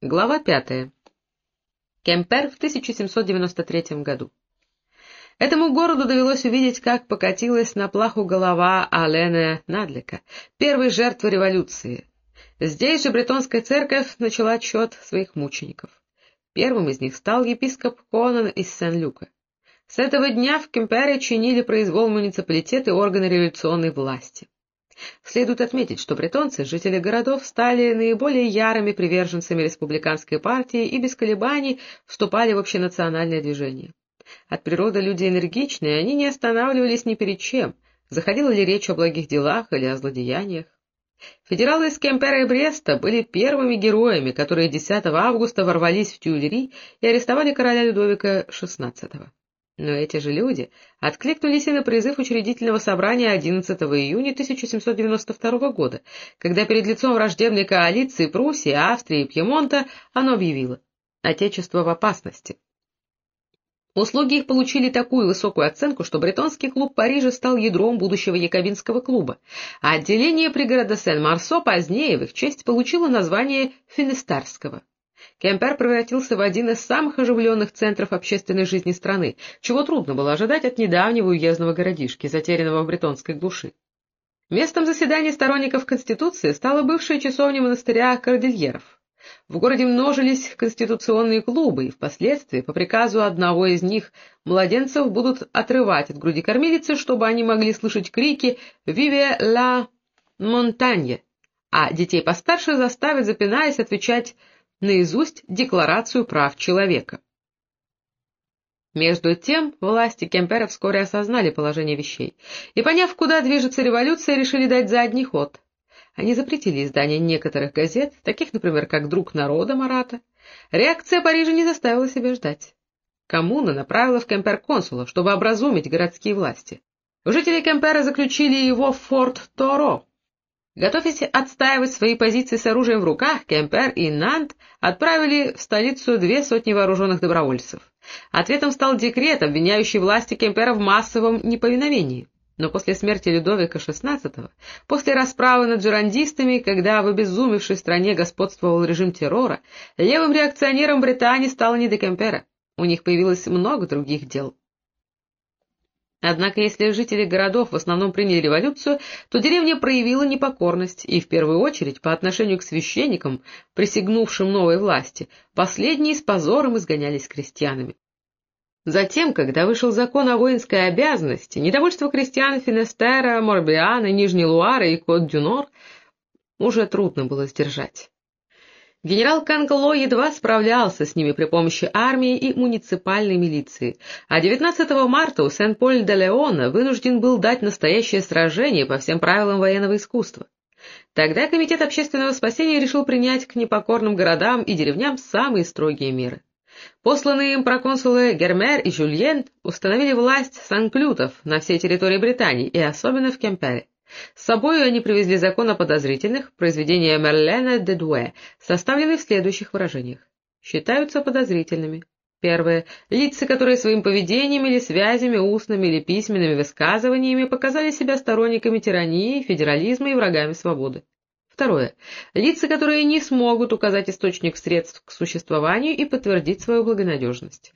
Глава пятая. Кемпер в 1793 году. Этому городу довелось увидеть, как покатилась на плаху голова Алена Надлика, первой жертвы революции. Здесь же бретонская церковь начала отчет своих мучеников. Первым из них стал епископ Конан из Сен-Люка. С этого дня в Кемпере чинили произвол муниципалитеты и органы революционной власти. Следует отметить, что бретонцы, жители городов, стали наиболее ярыми приверженцами республиканской партии и без колебаний вступали в общенациональное движение. От природы люди энергичные, они не останавливались ни перед чем, заходила ли речь о благих делах или о злодеяниях. Федералы из Кемпера и Бреста были первыми героями, которые 10 августа ворвались в Тюильри и арестовали короля Людовика XVI. Но эти же люди откликнулись и на призыв учредительного собрания 11 июня 1792 года, когда перед лицом враждебной коалиции Пруссии, Австрии и Пьемонта оно объявило «Отечество в опасности». Услуги их получили такую высокую оценку, что бретонский клуб Парижа стал ядром будущего якобинского клуба, а отделение пригорода Сен-Марсо позднее в их честь получило название Финистарского. Кемпер превратился в один из самых оживленных центров общественной жизни страны, чего трудно было ожидать от недавнего уездного городишки, затерянного в бретонской глуши. Местом заседания сторонников Конституции стала бывшая часовня монастыря Кордильеров. В городе множились конституционные клубы, и впоследствии, по приказу одного из них, младенцев будут отрывать от груди кормилицы, чтобы они могли слышать крики «Виве ла Монтанье», а детей постарше заставят, запинаясь, отвечать наизусть Декларацию прав человека. Между тем, власти Кемпера вскоре осознали положение вещей, и, поняв, куда движется революция, решили дать задний ход. Они запретили издание некоторых газет, таких, например, как «Друг народа» Марата. Реакция Парижа не заставила себя ждать. Коммуна направила в Кемпер консула, чтобы образумить городские власти. Жители Кемпера заключили его в форт Торо, Готовясь отстаивать свои позиции с оружием в руках, Кемпер и Нант отправили в столицу две сотни вооруженных добровольцев. Ответом стал декрет, обвиняющий власти Кемпера в массовом неповиновении. Но после смерти Людовика XVI, после расправы над джерандистами, когда в обезумевшей стране господствовал режим террора, левым реакционерам Британии стало не до Кемпера. У них появилось много других дел. Однако, если жители городов в основном приняли революцию, то деревня проявила непокорность, и в первую очередь по отношению к священникам, присягнувшим новой власти, последние с позором изгонялись крестьянами. Затем, когда вышел закон о воинской обязанности, недовольство крестьян Финестера, Морбиана, Нижней Луары и Кот-Дюнор уже трудно было сдержать. Генерал Канкло едва справлялся с ними при помощи армии и муниципальной милиции, а 19 марта у Сен-Поль-де-Леона вынужден был дать настоящее сражение по всем правилам военного искусства. Тогда Комитет общественного спасения решил принять к непокорным городам и деревням самые строгие меры. Посланные им проконсулы Гермер и Жюльен установили власть санклютов на всей территории Британии и особенно в Кемпере. С собой они привезли закон о подозрительных, произведения Мерлена де Дуэ, составленный в следующих выражениях. Считаются подозрительными. Первое. Лица, которые своим поведением или связями, устными или письменными высказываниями показали себя сторонниками тирании, федерализма и врагами свободы. Второе. Лица, которые не смогут указать источник средств к существованию и подтвердить свою благонадежность.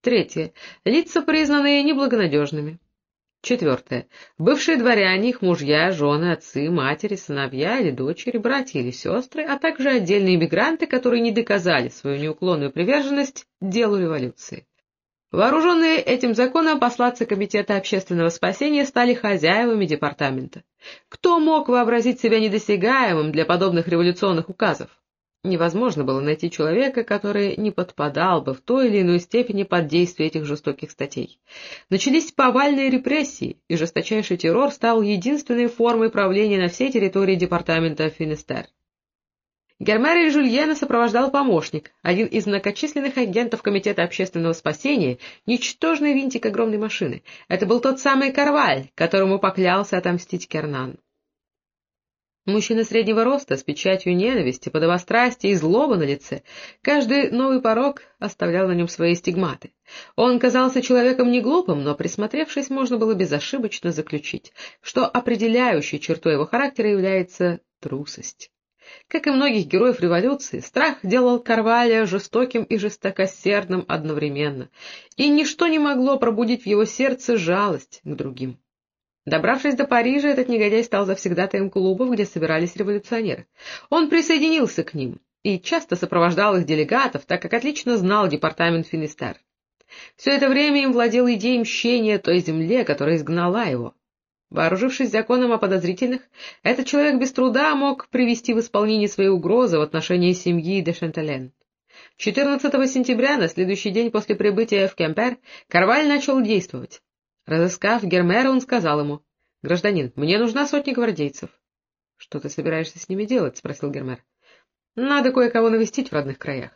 Третье. Лица, признанные неблагонадежными. Четвертое. Бывшие дворяне, их мужья, жены, отцы, матери, сыновья или дочери, братья или сестры, а также отдельные иммигранты, которые не доказали свою неуклонную приверженность делу революции. Вооруженные этим законом посланцы Комитета общественного спасения стали хозяевами департамента. Кто мог вообразить себя недосягаемым для подобных революционных указов? Невозможно было найти человека, который не подпадал бы в той или иной степени под действие этих жестоких статей. Начались повальные репрессии, и жесточайший террор стал единственной формой правления на всей территории департамента Финистер. Гермера и Жульена сопровождал помощник, один из многочисленных агентов Комитета общественного спасения, ничтожный винтик огромной машины. Это был тот самый Карваль, которому поклялся отомстить Кернан. Мужчина среднего роста, с печатью ненависти, подобострастия и злобы на лице. Каждый новый порог оставлял на нем свои стигматы. Он казался человеком не глупым, но, присмотревшись, можно было безошибочно заключить, что определяющей чертой его характера является трусость. Как и многих героев революции, страх делал Карваля жестоким и жестокосердным одновременно, и ничто не могло пробудить в его сердце жалость к другим. Добравшись до Парижа, этот негодяй стал завсегдатаем клубов, где собирались революционеры. Он присоединился к ним и часто сопровождал их делегатов, так как отлично знал департамент Финистер. Все это время им владел идеей мщения той земле, которая изгнала его. Вооружившись законом о подозрительных, этот человек без труда мог привести в исполнение свои угрозы в отношении семьи де Шантален. 14 сентября, на следующий день после прибытия в Кемпер, Карваль начал действовать. Разыскав Гермера, он сказал ему, «Гражданин, мне нужна сотня гвардейцев». «Что ты собираешься с ними делать?» — спросил Гермер. «Надо кое-кого навестить в родных краях».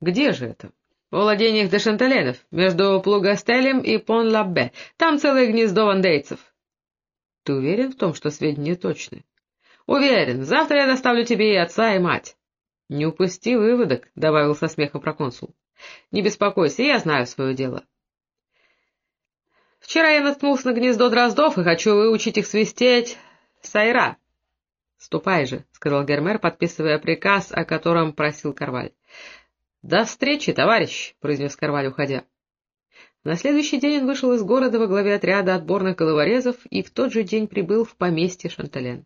«Где же это?» «В владениях де Шанталенов, между Плугастелем и Пон-Лаббе. Там целое гнездо вандейцев». Ты уверен в том, что сведения точны? Уверен. Завтра я доставлю тебе и отца, и мать. Не упусти выводок, — добавил со смехом проконсул. Не беспокойся, я знаю свое дело. Вчера я наткнулся на гнездо дроздов и хочу выучить их свистеть сайра. — Ступай же, — сказал Гермер, подписывая приказ, о котором просил Карваль. — До встречи, товарищ, — произнес Карваль, уходя. На следующий день он вышел из города во главе отряда отборных головорезов и в тот же день прибыл в поместье Шантален.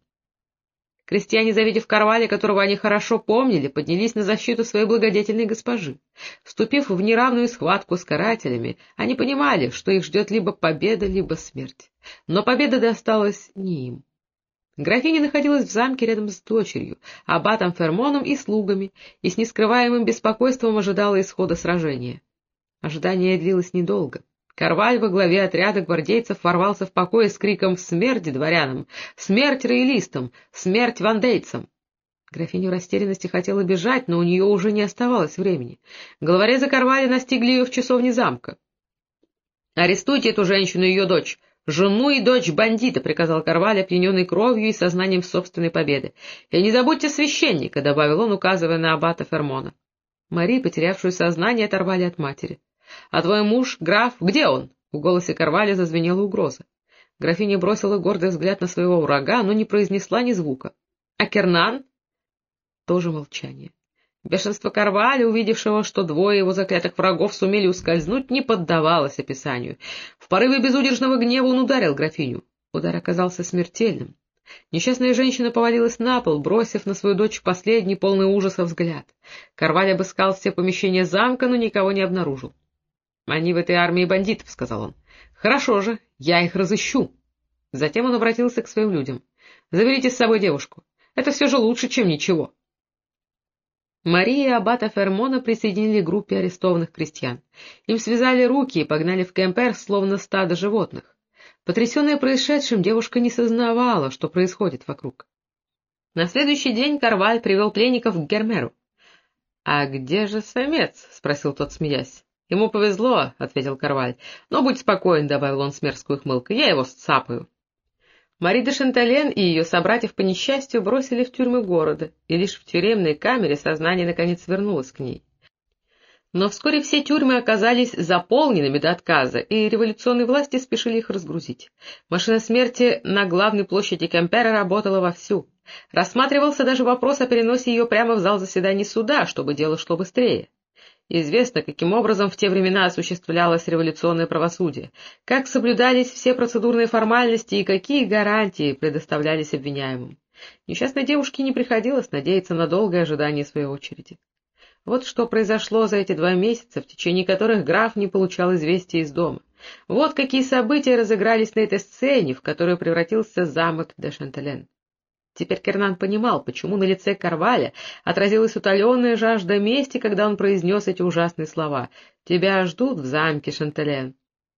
Крестьяне, завидев Карваля, которого они хорошо помнили, поднялись на защиту своей благодетельной госпожи. Вступив в неравную схватку с карателями, они понимали, что их ждет либо победа, либо смерть. Но победа досталась не им. Графиня находилась в замке рядом с дочерью, аббатом Фермоном и слугами, и с нескрываемым беспокойством ожидала исхода сражения. Ожидание длилось недолго. Карваль во главе отряда гвардейцев ворвался в покой с криком «Смерть дворянам! Смерть роялистам! Смерть вандейцам!» Графиня в растерянности хотела бежать, но у нее уже не оставалось времени. Головорезы Карвали настигли ее в часовне замка. «Арестуйте эту женщину и ее дочь! Жену и дочь бандита!» — приказал Карваль, опьяненный кровью и сознанием собственной победы. «И не забудьте священника!» — добавил он, указывая на аббата Фермона. Мари, потерявшую сознание, оторвали от матери. — А твой муж, граф, где он? В голосе Карваля зазвенела угроза. Графиня бросила гордый взгляд на своего врага, но не произнесла ни звука. — А Кернан? Тоже молчание. Бешенство Карваля, увидевшего, что двое его заклятых врагов сумели ускользнуть, не поддавалось описанию. В порыве безудержного гнева он ударил графиню. Удар оказался смертельным. Несчастная женщина повалилась на пол, бросив на свою дочь последний полный ужаса взгляд. Карваль обыскал все помещения замка, но никого не обнаружил. «Они в этой армии бандитов», — сказал он. «Хорошо же, я их разыщу». Затем он обратился к своим людям. «Заберите с собой девушку. Это все же лучше, чем ничего». Мария и аббата Фермона присоединили к группе арестованных крестьян. Им связали руки и погнали в Кемпер, словно стадо животных. Потрясенная происшедшим, девушка не сознавала, что происходит вокруг. На следующий день Карваль привел пленников к Гермеру. — А где же самец? — спросил тот, смеясь. — Ему повезло, — ответил Карваль. — Но будь спокоен, — добавил он с мерзкой ухмылкой, — я его сцапаю. Мари де Шантален и ее собратьев по несчастью бросили в тюрьмы города, и лишь в тюремной камере сознание наконец вернулось к ней. Но вскоре все тюрьмы оказались заполненными до отказа, и революционные власти спешили их разгрузить. Машина смерти на главной площади Кемпера работала вовсю. Рассматривался даже вопрос о переносе ее прямо в зал заседаний суда, чтобы дело шло быстрее. Известно, каким образом в те времена осуществлялось революционное правосудие, как соблюдались все процедурные формальности и какие гарантии предоставлялись обвиняемым. Несчастной девушке не приходилось надеяться на долгое ожидание своей очереди. Вот что произошло за эти два месяца, в течение которых граф не получал известия из дома. Вот какие события разыгрались на этой сцене, в которую превратился замок де Шантелен. Теперь Кернан понимал, почему на лице Карваля отразилась утоленная жажда мести, когда он произнес эти ужасные слова «Тебя ждут в замке, Шантелен».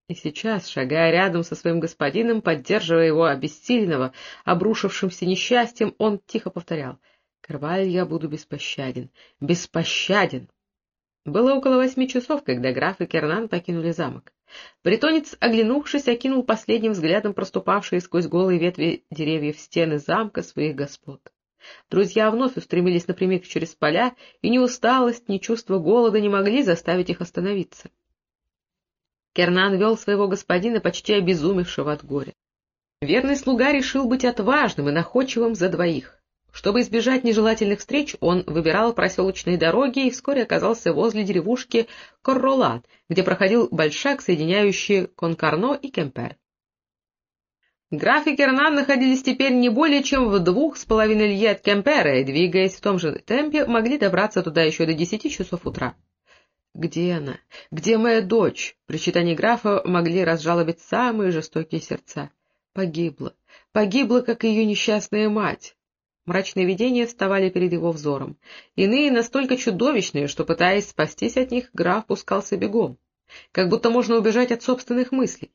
И сейчас, шагая рядом со своим господином, поддерживая его обессиленного, обрушившимся несчастьем, он тихо повторял «Карваль, я буду беспощаден, беспощаден». Было около восьми часов, когда граф и Кернан покинули замок. Бретонец, оглянувшись, окинул последним взглядом проступавшие сквозь голые ветви деревьев стены замка своих господ. Друзья вновь устремились напрямик через поля, и ни усталость, ни чувство голода не могли заставить их остановиться. Кернан вел своего господина, почти обезумевшего от горя. Верный слуга решил быть отважным и находчивым за двоих. Чтобы избежать нежелательных встреч, он выбирал проселочные дороги и вскоре оказался возле деревушки Корролат, где проходил большак, соединяющий Конкарно и Кемпер. Граф и Кернан находились теперь не более чем в двух с половиной лье от Кемпера, и, двигаясь в том же темпе, могли добраться туда еще до десяти часов утра. «Где она? Где моя дочь?» Причитания графа могли разжалобить самые жестокие сердца. Погибла. Погибла, как ее несчастная мать. Мрачные видения вставали перед его взором. Иные настолько чудовищные, что, пытаясь спастись от них, граф пускался бегом. Как будто можно убежать от собственных мыслей.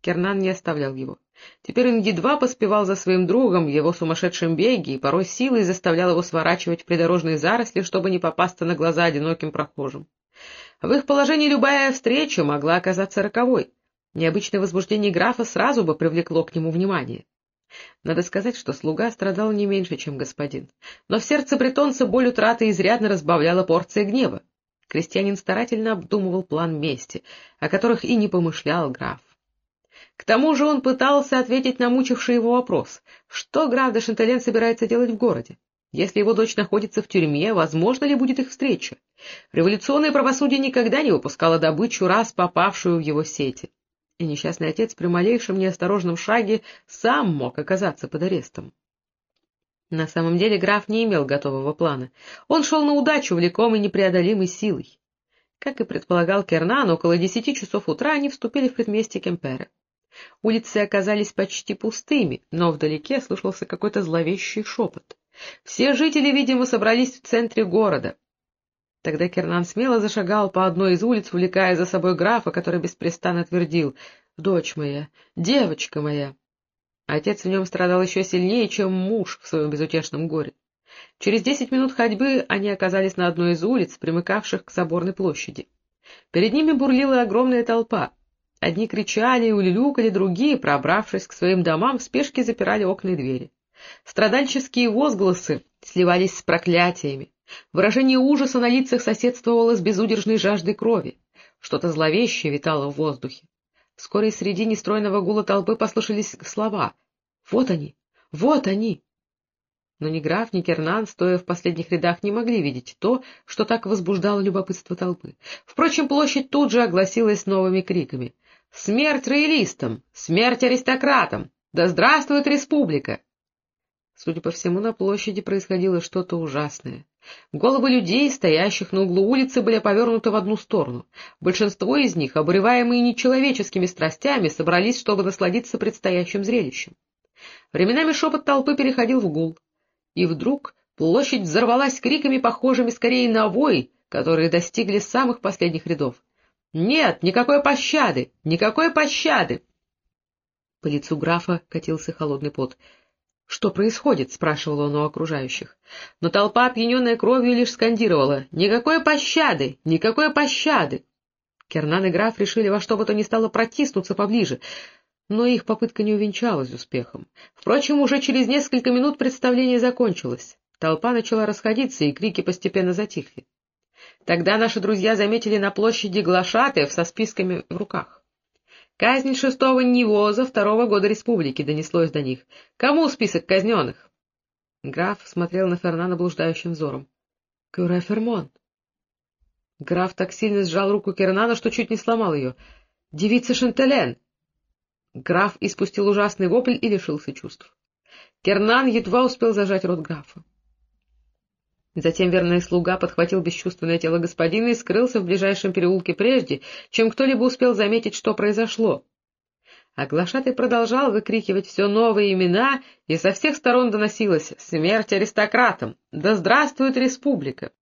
Кернан не оставлял его. Теперь он едва поспевал за своим другом в его сумасшедшем беге и порой силой заставлял его сворачивать в придорожные заросли, чтобы не попасться на глаза одиноким прохожим. В их положении любая встреча могла оказаться роковой. Необычное возбуждение графа сразу бы привлекло к нему внимание. Надо сказать, что слуга страдал не меньше, чем господин. Но в сердце бретонца боль утраты изрядно разбавляла порция гнева. Крестьянин старательно обдумывал план мести, о которых и не помышлял граф. К тому же он пытался ответить на мучивший его вопрос, что граф де Шантелен собирается делать в городе. Если его дочь находится в тюрьме, возможно ли будет их встреча? Революционное правосудие никогда не выпускало добычу, раз попавшую в его сети. И несчастный отец при малейшем неосторожном шаге сам мог оказаться под арестом. На самом деле граф не имел готового плана. Он шел на удачу, влекомый непреодолимой силой. Как и предполагал Кернан, около десяти часов утра они вступили в предместье Кемпера. Улицы оказались почти пустыми, но вдалеке слышался какой-то зловещий шепот. Все жители, видимо, собрались в центре города. Тогда Кернан смело зашагал по одной из улиц, увлекая за собой графа, который беспрестанно твердил «Дочь моя, девочка моя». Отец в нем страдал еще сильнее, чем муж в своем безутешном горе. Через десять минут ходьбы они оказались на одной из улиц, примыкавших к соборной площади. Перед ними бурлила огромная толпа. Одни кричали и улюлюкали, другие, пробравшись к своим домам, в спешке запирали окна и двери. Страдальческие возгласы сливались с проклятиями. Выражение ужаса на лицах соседствовало с безудержной жаждой крови. Что-то зловещее витало в воздухе. Вскоре среди нестройного гула толпы послышались слова. «Вот они! Вот они!» Но ни граф, ни Кернан, стоя в последних рядах, не могли видеть то, что так возбуждало любопытство толпы. Впрочем, площадь тут же огласилась новыми криками. Смерть роялистам! Смерть аристократам! Да здравствует республика! Судя по всему, на площади происходило что-то ужасное. Головы людей, стоящих на углу улицы, были повернуты в одну сторону. Большинство из них, обуреваемые нечеловеческими страстями, собрались, чтобы насладиться предстоящим зрелищем. Временами шепот толпы переходил в гул. И вдруг площадь взорвалась криками, похожими скорее на вой, которые достигли самых последних рядов. Нет, никакой пощады! Никакой пощады! По лицу графа катился холодный пот. — Что происходит? — спрашивал он у окружающих. Но толпа, опьяненная кровью, лишь скандировала. — Никакой пощады! Никакой пощады! Кернан и граф решили во что бы то ни стало протиснуться поближе, но их попытка не увенчалась успехом. Впрочем, уже через несколько минут представление закончилось. Толпа начала расходиться, и крики постепенно затихли. Тогда наши друзья заметили на площади глашатаев со списками в руках. «Казнь шестого Невоза второго года республики» донеслось до них. «Кому список казненных?» Граф смотрел на Фернана блуждающим взором. «Кюре Фермон!» Граф так сильно сжал руку Кернана, что чуть не сломал ее. «Девица Шантелен!» Граф испустил ужасный вопль и лишился чувств. Кернан едва успел зажать рот графа. Затем верный слуга подхватил бесчувственное тело господина и скрылся в ближайшем переулке прежде, чем кто-либо успел заметить, что произошло. А глашатый продолжал выкрикивать все новые имена, и со всех сторон доносилось «Смерть аристократам! Да здравствует республика!»